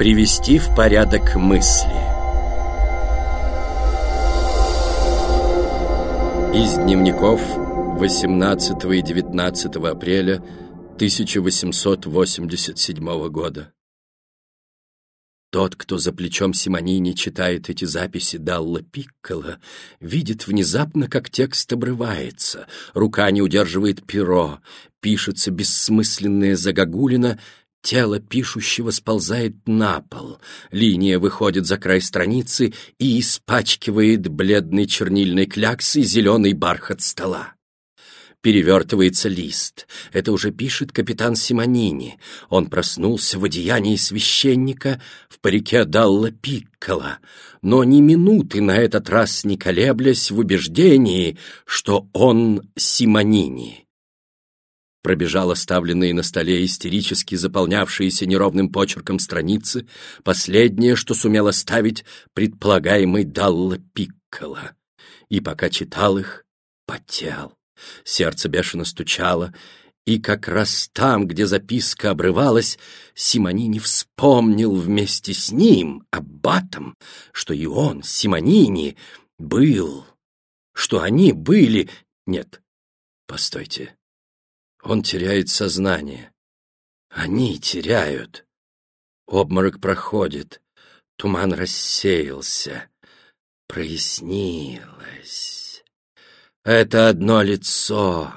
Привести в порядок мысли. Из дневников 18 и 19 апреля 1887 года. Тот, кто за плечом Симонини читает эти записи Далла Пиккола, видит внезапно, как текст обрывается, рука не удерживает перо, пишется бессмысленная загогулина, тело пишущего сползает на пол, линия выходит за край страницы и испачкивает бледной чернильной кляксой зеленый бархат стола. Перевертывается лист. Это уже пишет капитан Симонини. Он проснулся в одеянии священника в парике Далла Пиккола, но ни минуты на этот раз не колеблясь в убеждении, что он Симонини. Пробежал оставленные на столе истерически заполнявшиеся неровным почерком страницы, последнее, что сумел оставить предполагаемый Далла Пиккола. И пока читал их, потел. Сердце бешено стучало, и как раз там, где записка обрывалась, Симонини вспомнил вместе с ним, аббатом, что и он, Симонини, был, что они были... Нет, постойте, он теряет сознание. Они теряют. Обморок проходит, туман рассеялся, прояснилось. Это одно лицо.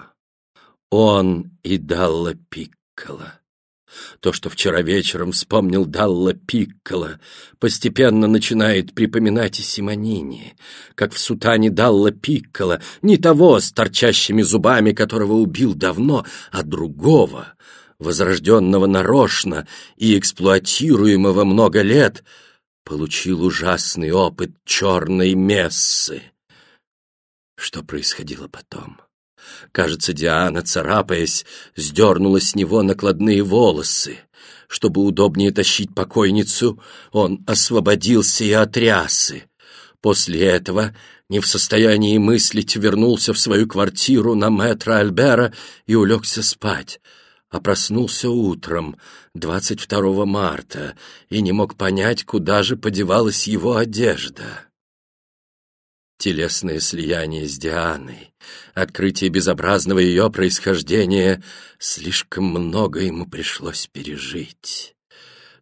Он и Далла Пиккола. То, что вчера вечером вспомнил Далла Пиккола, постепенно начинает припоминать и Симонини, как в сутане Далла Пиккола, не того с торчащими зубами, которого убил давно, а другого, возрожденного нарочно и эксплуатируемого много лет, получил ужасный опыт черной мессы. Что происходило потом? Кажется, Диана, царапаясь, сдернула с него накладные волосы. Чтобы удобнее тащить покойницу, он освободился и от рясы. После этого, не в состоянии мыслить, вернулся в свою квартиру на метро Альбера и улегся спать, а проснулся утром, 22 марта, и не мог понять, куда же подевалась его одежда телесное слияние с Дианой, открытие безобразного ее происхождения, слишком много ему пришлось пережить.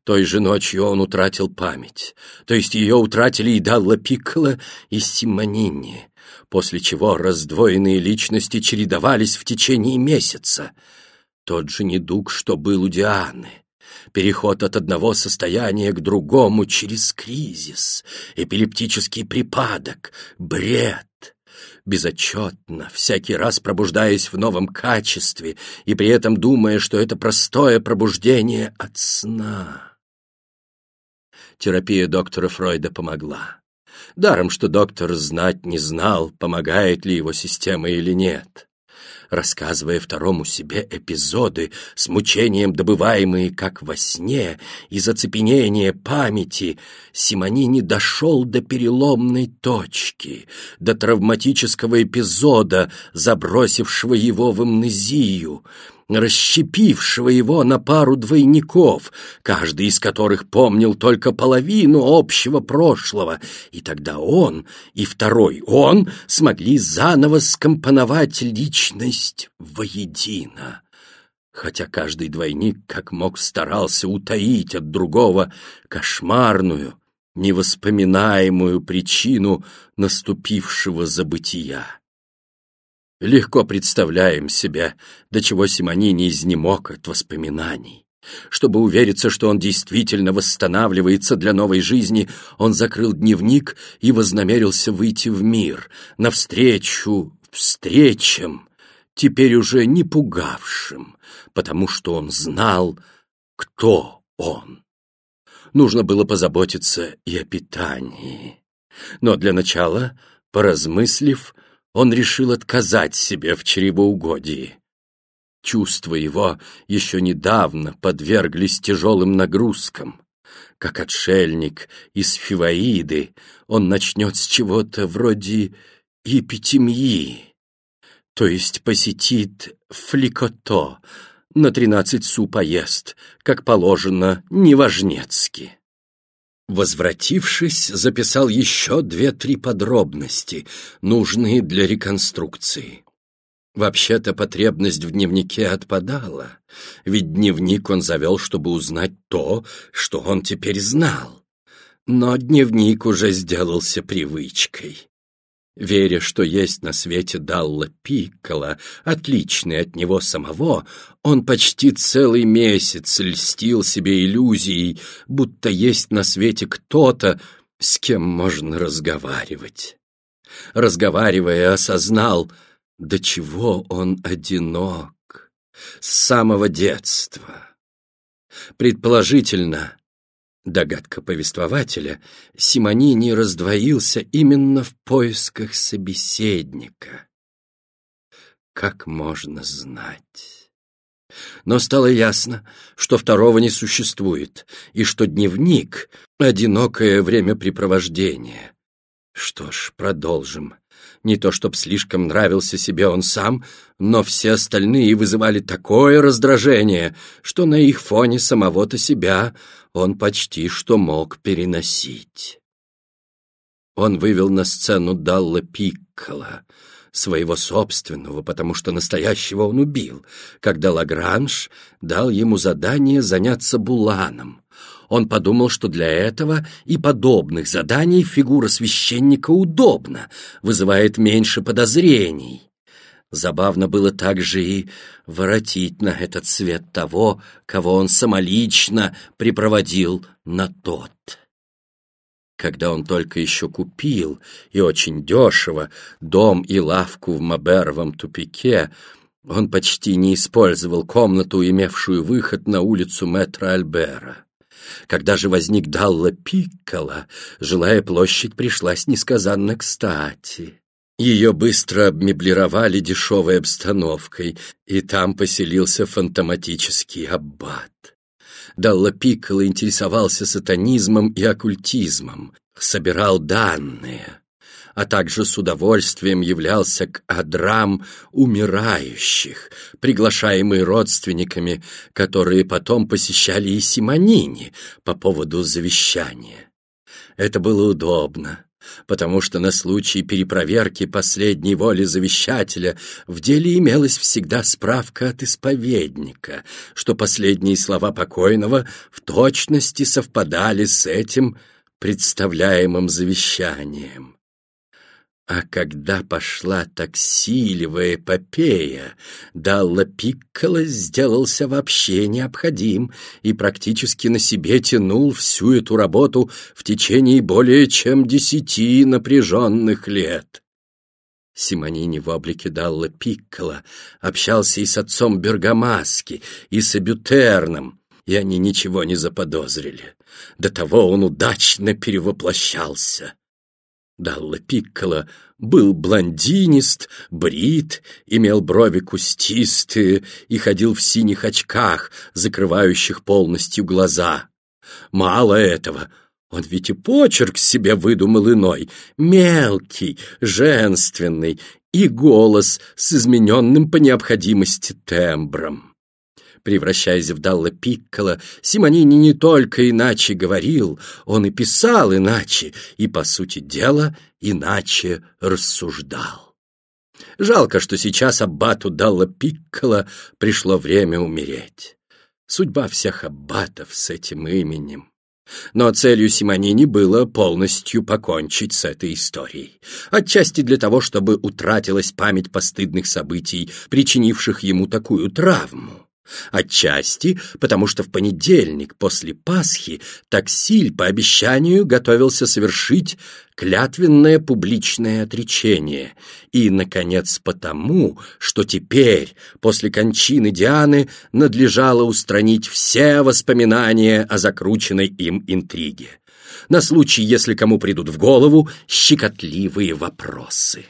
Той же ночью он утратил память, то есть ее утратили и Далла Пиккола, и Симонини, после чего раздвоенные личности чередовались в течение месяца. Тот же недуг, что был у Дианы переход от одного состояния к другому через кризис, эпилептический припадок, бред. Безотчетно, всякий раз пробуждаясь в новом качестве и при этом думая, что это простое пробуждение от сна. Терапия доктора Фройда помогла. Даром, что доктор знать не знал, помогает ли его система или нет рассказывая второму себе эпизоды с мучением, добываемые как во сне, из оцепенения памяти, Симонини дошел до переломной точки, до травматического эпизода, забросившего его в амнезию, расщепившего его на пару двойников, каждый из которых помнил только половину общего прошлого, и тогда он и второй он смогли заново скомпоновать личность воедино. Хотя каждый двойник как мог старался утаить от другого кошмарную, невоспоминаемую причину наступившего забытия. Легко представляем себе, до чего Симонини изнемог от воспоминаний. Чтобы увериться, что он действительно восстанавливается для новой жизни, он закрыл дневник и вознамерился выйти в мир, навстречу встречам, теперь уже не пугавшим, потому что он знал, кто он. Нужно было позаботиться и о питании. Но для начала, поразмыслив, он решил отказать себе в чревоугодии. Чувства его еще недавно подверглись тяжелым нагрузкам. Как отшельник из Фиваиды он начнет с чего-то вроде епитемьи, то есть посетит фликото, на тринадцать су поест, как положено, неважнецки. Возвратившись, записал еще две-три подробности, нужные для реконструкции. Вообще-то потребность в дневнике отпадала, ведь дневник он завел, чтобы узнать то, что он теперь знал. Но дневник уже сделался привычкой. Веря, что есть на свете Далла Пиккола, отличный от него самого, он почти целый месяц льстил себе иллюзией, будто есть на свете кто-то, с кем можно разговаривать. Разговаривая, осознал, до чего он одинок с самого детства. Предположительно, Догадка повествователя, Симонини раздвоился именно в поисках собеседника. Как можно знать? Но стало ясно, что второго не существует, и что дневник — одинокое времяпрепровождение. Что ж, продолжим. Не то чтоб слишком нравился себе он сам, но все остальные вызывали такое раздражение, что на их фоне самого-то себя он почти что мог переносить. Он вывел на сцену Далла Пиккола, своего собственного, потому что настоящего он убил, когда Лагранж дал ему задание заняться Буланом. Он подумал, что для этого и подобных заданий фигура священника удобна, вызывает меньше подозрений. Забавно было также и воротить на этот свет того, кого он самолично припроводил на тот. Когда он только еще купил, и очень дешево, дом и лавку в Маберовом тупике, он почти не использовал комнату, имевшую выход на улицу метра Альбера. Когда же возник Далла Пиккола, жилая площадь пришлась несказанно кстати. Ее быстро обмеблировали дешевой обстановкой, и там поселился фантоматический аббат. Далла Пикколо интересовался сатанизмом и оккультизмом, собирал данные, а также с удовольствием являлся к адрам умирающих, приглашаемый родственниками, которые потом посещали и Симонини по поводу завещания. Это было удобно потому что на случай перепроверки последней воли завещателя в деле имелась всегда справка от исповедника, что последние слова покойного в точности совпадали с этим представляемым завещанием. А когда пошла таксилевая эпопея, Далла Пикколо сделался вообще необходим и практически на себе тянул всю эту работу в течение более чем десяти напряженных лет. Симонини в облике Далла Пикколо общался и с отцом Бергамаски, и с Абютерном, и они ничего не заподозрили. До того он удачно перевоплощался. Далла Пикколо был блондинист, брит, имел брови кустистые и ходил в синих очках, закрывающих полностью глаза. Мало этого, он ведь и почерк себе выдумал иной, мелкий, женственный, и голос с измененным по необходимости тембром. Превращаясь в Далла Пиккола, Симонини не только иначе говорил, он и писал иначе, и, по сути дела, иначе рассуждал. Жалко, что сейчас аббату Далла Пиккола пришло время умереть. Судьба всех аббатов с этим именем. Но целью Симонини было полностью покончить с этой историей. Отчасти для того, чтобы утратилась память постыдных событий, причинивших ему такую травму. Отчасти, потому что в понедельник после Пасхи Таксиль по обещанию готовился совершить клятвенное публичное отречение. И, наконец, потому, что теперь, после кончины Дианы, надлежало устранить все воспоминания о закрученной им интриге. На случай, если кому придут в голову щекотливые вопросы.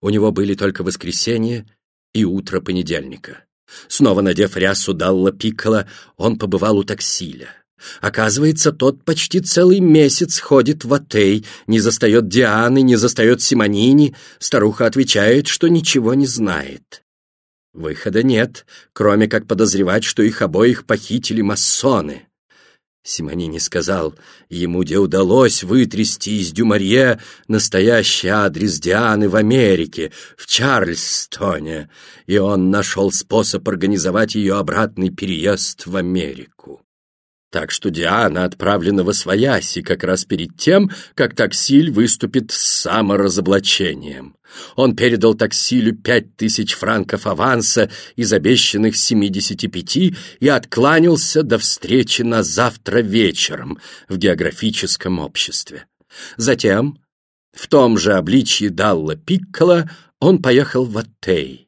У него были только воскресенье и утро понедельника. Снова надев рясу Далла Пиккола, он побывал у таксиля. Оказывается, тот почти целый месяц ходит в Атей, не застает Дианы, не застает Симонини. Старуха отвечает, что ничего не знает. Выхода нет, кроме как подозревать, что их обоих похитили масоны. Симонини сказал, ему где удалось вытрясти из Дюмарье настоящий адрес Дианы в Америке, в Чарльстоне, и он нашел способ организовать ее обратный переезд в Америку. Так что Диана отправлена во свояси как раз перед тем, как Таксиль выступит с саморазоблачением. Он передал Таксилю пять тысяч франков аванса из обещанных семидесяти пяти и откланялся до встречи на завтра вечером в географическом обществе. Затем, в том же обличье Далла Пиккола, он поехал в Аттей.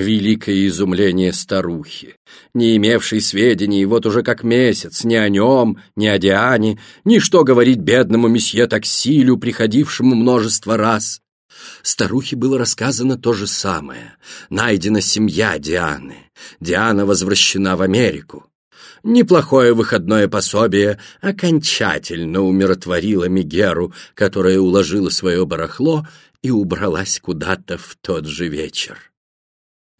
Великое изумление старухи, не имевшей сведений вот уже как месяц ни о нем, ни о Диане, ни что говорить бедному месье Таксилю, приходившему множество раз. Старухе было рассказано то же самое. Найдена семья Дианы. Диана возвращена в Америку. Неплохое выходное пособие окончательно умиротворило Мигеру, которая уложила свое барахло и убралась куда-то в тот же вечер.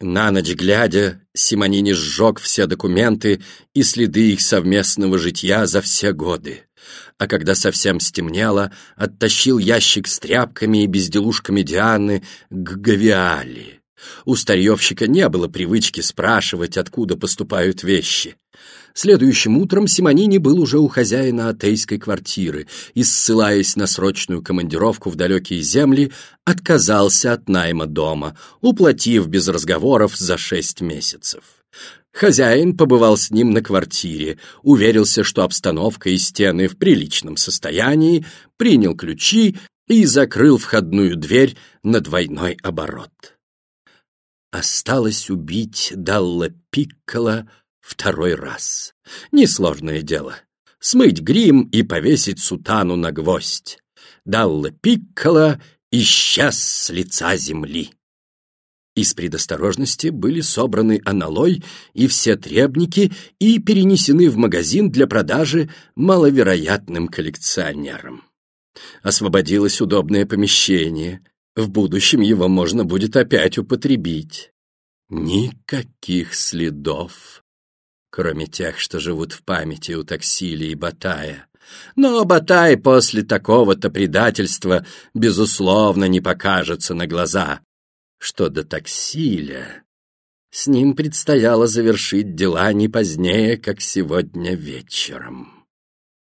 На ночь глядя, Симонини сжег все документы и следы их совместного житья за все годы. А когда совсем стемнело, оттащил ящик с тряпками и безделушками Дианы к Гавиали. У старьевщика не было привычки спрашивать, откуда поступают вещи. Следующим утром Симонини был уже у хозяина атейской квартиры и, ссылаясь на срочную командировку в далекие земли, отказался от найма дома, уплатив без разговоров за шесть месяцев. Хозяин побывал с ним на квартире, уверился, что обстановка и стены в приличном состоянии, принял ключи и закрыл входную дверь на двойной оборот. Осталось убить Далла Пиккола второй раз. Несложное дело. Смыть грим и повесить сутану на гвоздь. Далла Пиккола исчез с лица земли. Из предосторожности были собраны аналой и все требники и перенесены в магазин для продажи маловероятным коллекционерам. Освободилось удобное помещение. В будущем его можно будет опять употребить. Никаких следов кроме тех, что живут в памяти у Таксили и Батая. Но Батай после такого-то предательства, безусловно, не покажется на глаза. Что до Таксиля, с ним предстояло завершить дела не позднее, как сегодня вечером.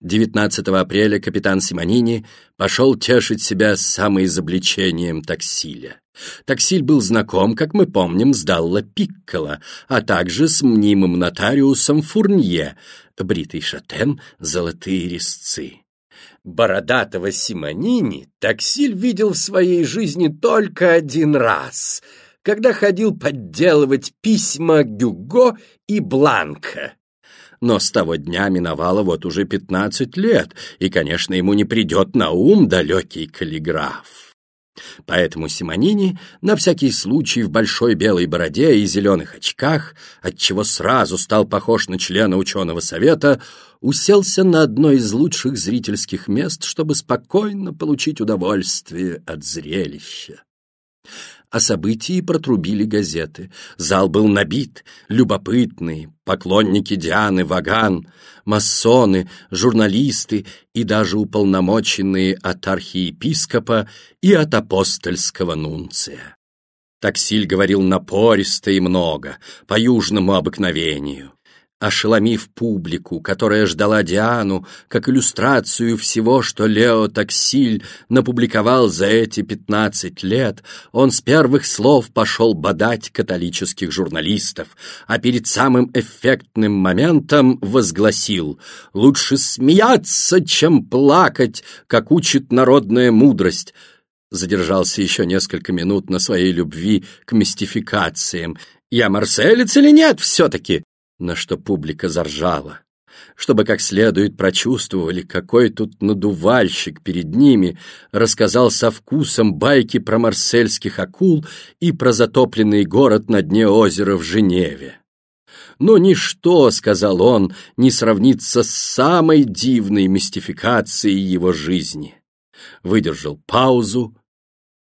19 апреля капитан Симонини пошел тешить себя самоизобличением Таксиля. Таксиль был знаком, как мы помним, с Далла Пиккола, а также с мнимым нотариусом Фурнье, бритый шатен, золотые резцы. Бородатого Симонини Таксиль видел в своей жизни только один раз, когда ходил подделывать письма Гюго и Бланка но с того дня миновало вот уже пятнадцать лет, и, конечно, ему не придет на ум далекий каллиграф. Поэтому Симонини на всякий случай в большой белой бороде и зеленых очках, отчего сразу стал похож на члена ученого совета, уселся на одно из лучших зрительских мест, чтобы спокойно получить удовольствие от зрелища. О событии протрубили газеты. Зал был набит. Любопытные, поклонники Дианы Ваган, масоны, журналисты и даже уполномоченные от архиепископа и от апостольского нунция. Таксиль говорил напористо и много, по южному обыкновению ошеломив публику, которая ждала Диану, как иллюстрацию всего, что Лео Таксиль напубликовал за эти пятнадцать лет, он с первых слов пошел бодать католических журналистов, а перед самым эффектным моментом возгласил «Лучше смеяться, чем плакать, как учит народная мудрость», задержался еще несколько минут на своей любви к мистификациям. «Я марселец или нет все-таки?» На что публика заржала, чтобы как следует прочувствовали, какой тут надувальщик перед ними рассказал со вкусом байки про марсельских акул и про затопленный город на дне озера в Женеве. Но ничто, — сказал он, — не сравнится с самой дивной мистификацией его жизни. Выдержал паузу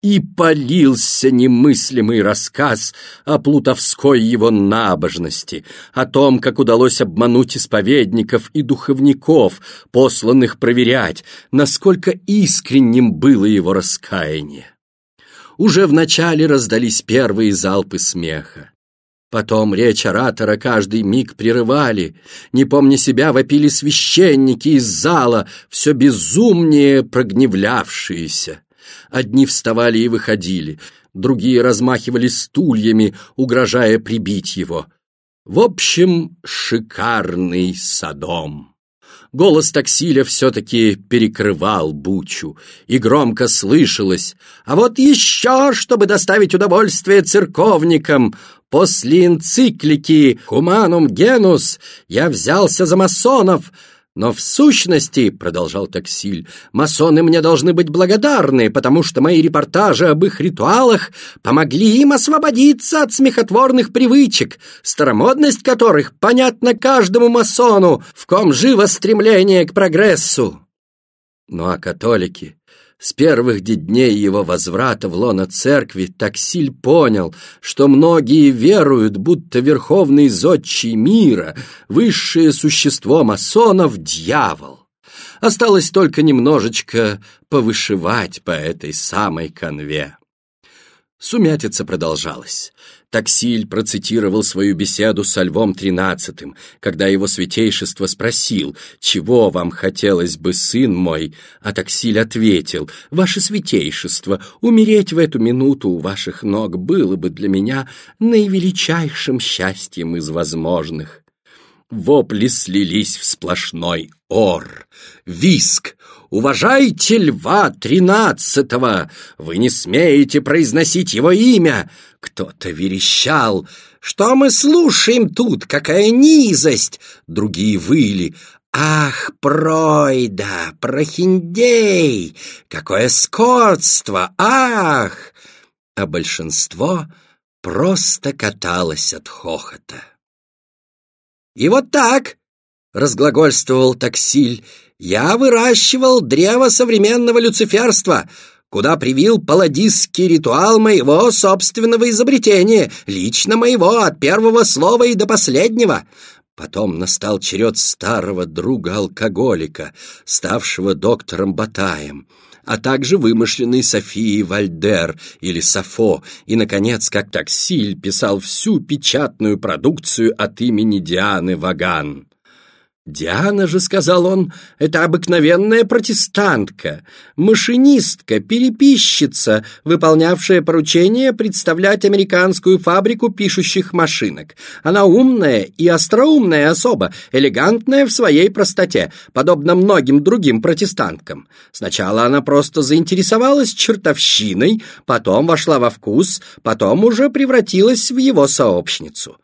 и полился немыслимый рассказ о плутовской его набожности, о том, как удалось обмануть исповедников и духовников, посланных проверять, насколько искренним было его раскаяние. Уже вначале раздались первые залпы смеха. Потом речь оратора каждый миг прерывали. Не помня себя, вопили священники из зала, все безумнее прогневлявшиеся. Одни вставали и выходили, другие размахивали стульями, угрожая прибить его. В общем, шикарный садом. Голос таксиля все-таки перекрывал бучу, и громко слышалось «А вот еще, чтобы доставить удовольствие церковникам, после энциклики «Humanum genus» я взялся за масонов, но в сущности, — продолжал Таксиль, — масоны мне должны быть благодарны, потому что мои репортажи об их ритуалах помогли им освободиться от смехотворных привычек, старомодность которых понятна каждому масону, в ком живо стремление к прогрессу. Ну а католики с первых дней его возврата в лоно церкви Таксиль понял, что многие веруют, будто верховный зодчий мира, высшее существо масонов — дьявол. Осталось только немножечко повышивать по этой самой конве. Сумятица продолжалась. Таксиль процитировал свою беседу со Львом XIII, когда его святейшество спросил, «Чего вам хотелось бы, сын мой?» А Таксиль ответил, «Ваше святейшество, умереть в эту минуту у ваших ног было бы для меня наивеличайшим счастьем из возможных». Вопли слились в сплошной ор. Виск! «Уважайте льва тринадцатого! Вы не смеете произносить его имя!» Кто-то верещал. «Что мы слушаем тут? Какая низость!» Другие выли. «Ах, пройда, прохиндей! Какое скотство! Ах!» А большинство просто каталось от хохота. «И вот так!» — разглагольствовал таксиль. «Я выращивал древо современного люциферства, куда привил паладистский ритуал моего собственного изобретения, лично моего, от первого слова и до последнего. Потом настал черед старого друга-алкоголика, ставшего доктором Батаем, а также вымышленной Софии Вальдер или Сафо, и, наконец, как таксиль писал всю печатную продукцию от имени Дианы Ваган. «Диана же, — сказал он, — это обыкновенная протестантка, машинистка, переписчица, выполнявшая поручение представлять американскую фабрику пишущих машинок. Она умная и остроумная особа, элегантная в своей простоте, подобно многим другим протестанткам. Сначала она просто заинтересовалась чертовщиной, потом вошла во вкус, потом уже превратилась в его сообщницу.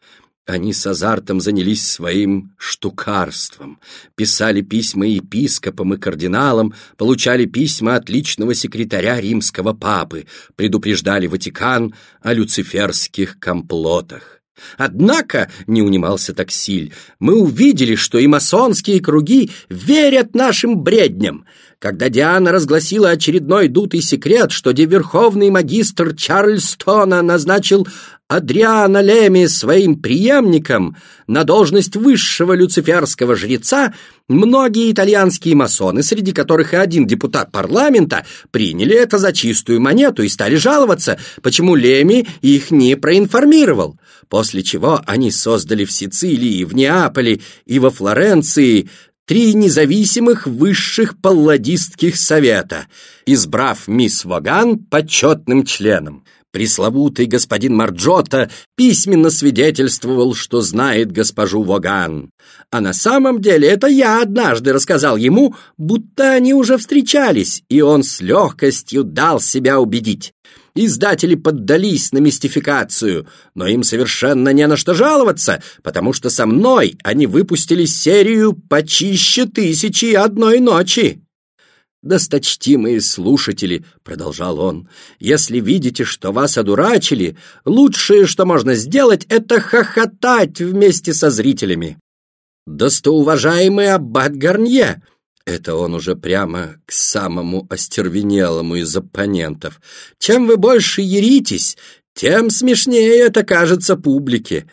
Они с азартом занялись своим штукарством, писали письма епископам и кардиналам, получали письма от личного секретаря римского папы, предупреждали Ватикан о люциферских комплотах. Однако, не унимался Таксиль, мы увидели, что и масонские круги верят нашим бредням. Когда Диана разгласила очередной дутый секрет, что деверховный магистр Чарльстона назначил Адриана Леми своим преемником на должность высшего люциферского жреца, многие итальянские масоны, среди которых и один депутат парламента, приняли это за чистую монету и стали жаловаться, почему Леми их не проинформировал. После чего они создали в Сицилии, в Неаполе и во Флоренции три независимых высших палладистских совета, избрав мисс Воган почетным членом. Пресловутый господин Марджота письменно свидетельствовал, что знает госпожу Воган. А на самом деле это я однажды рассказал ему, будто они уже встречались, и он с легкостью дал себя убедить. Издатели поддались на мистификацию, но им совершенно не на что жаловаться, потому что со мной они выпустили серию почище тысячи одной ночи. «Досточтимые слушатели», — продолжал он, — «если видите, что вас одурачили, лучшее, что можно сделать, это хохотать вместе со зрителями». «Достоуважаемый аббат Гарнье, Это он уже прямо к самому остервенелому из оппонентов. Чем вы больше еритесь, тем смешнее это кажется публике.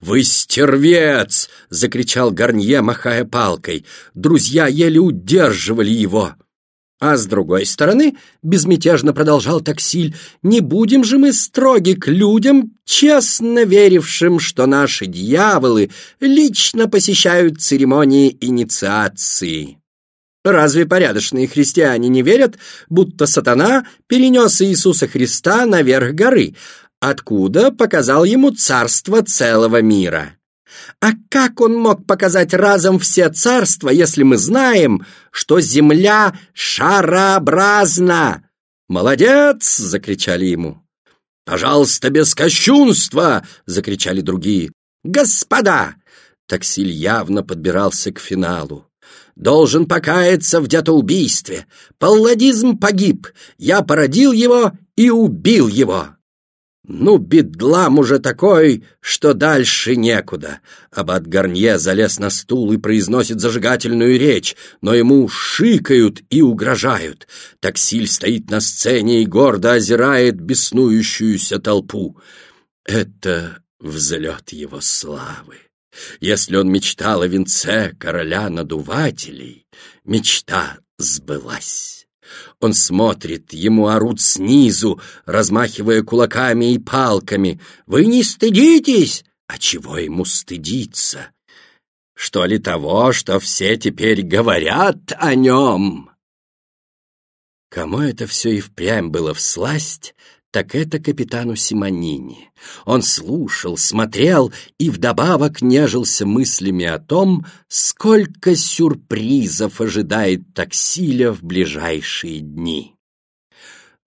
«Вы стервец!» — закричал Гарнье, махая палкой. Друзья еле удерживали его. А с другой стороны, безмятежно продолжал Таксиль, не будем же мы строги к людям, честно верившим, что наши дьяволы лично посещают церемонии инициации. Разве порядочные христиане не верят, будто сатана перенес Иисуса Христа наверх горы, откуда показал ему царство целого мира? А как он мог показать разом все царства, если мы знаем, что земля шарообразна? «Молодец!» — закричали ему. «Пожалуйста, без кощунства!» — закричали другие. «Господа!» Таксиль явно подбирался к финалу. «Должен покаяться в детоубийстве. Палладизм погиб. Я породил его и убил его. «Ну, бедлам уже такой, что дальше некуда!» Аббат Гарнье залез на стул и произносит зажигательную речь, но ему шикают и угрожают. Таксиль стоит на сцене и гордо озирает беснующуюся толпу. Это взлет его славы. Если он мечтал о венце короля надувателей, мечта сбылась. Он смотрит, ему орут снизу, размахивая кулаками и палками. «Вы не стыдитесь!» А чего ему стыдиться? Что ли того, что все теперь говорят о нем? Кому это все и впрямь было всласть, так это капитану Симонини. Он слушал, смотрел и вдобавок нежился мыслями о том, сколько сюрпризов ожидает таксиля в ближайшие дни.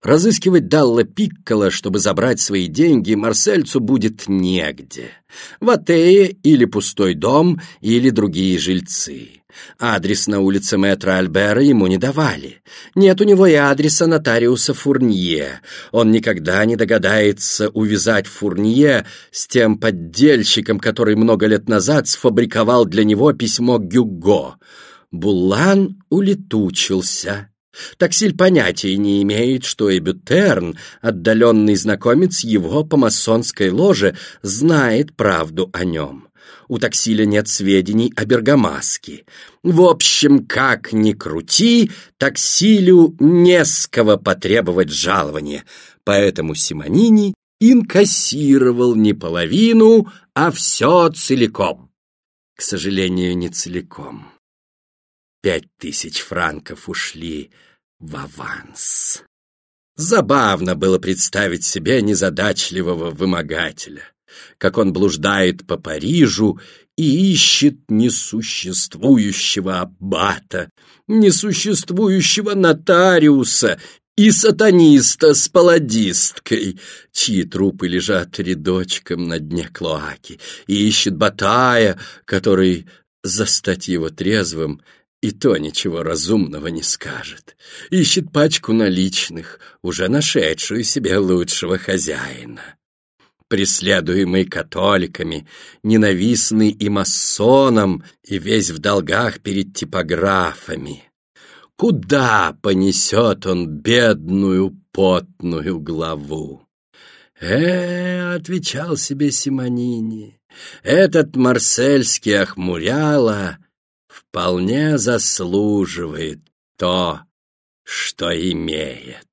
Разыскивать Далла Пиккола, чтобы забрать свои деньги, Марсельцу будет негде. В Атее или пустой дом, или другие жильцы. Адрес на улице мэтра Альбера ему не давали. Нет у него и адреса нотариуса Фурнье. Он никогда не догадается увязать Фурнье с тем поддельщиком, который много лет назад сфабриковал для него письмо Гюго. Булан улетучился. Таксиль понятия не имеет, что и Бютерн, отдаленный знакомец его по масонской ложе, знает правду о нем у таксиля нет сведений о Бергамаске. В общем, как ни крути, таксилю не с кого потребовать жалования, поэтому Симонини инкассировал не половину, а все целиком. К сожалению, не целиком. Пять тысяч франков ушли в аванс. Забавно было представить себе незадачливого вымогателя как он блуждает по Парижу и ищет несуществующего аббата, несуществующего нотариуса и сатаниста с паладисткой, чьи трупы лежат рядочком на дне клоаки, и ищет Батая, который застать его трезвым и то ничего разумного не скажет. Ищет пачку наличных, уже нашедшую себе лучшего хозяина преследуемый католиками, ненавистный и масонам, и весь в долгах перед типографами. Куда понесет он бедную потную главу? «Э, — отвечал себе Симонини, — этот марсельский охмуряло вполне заслуживает то, что имеет.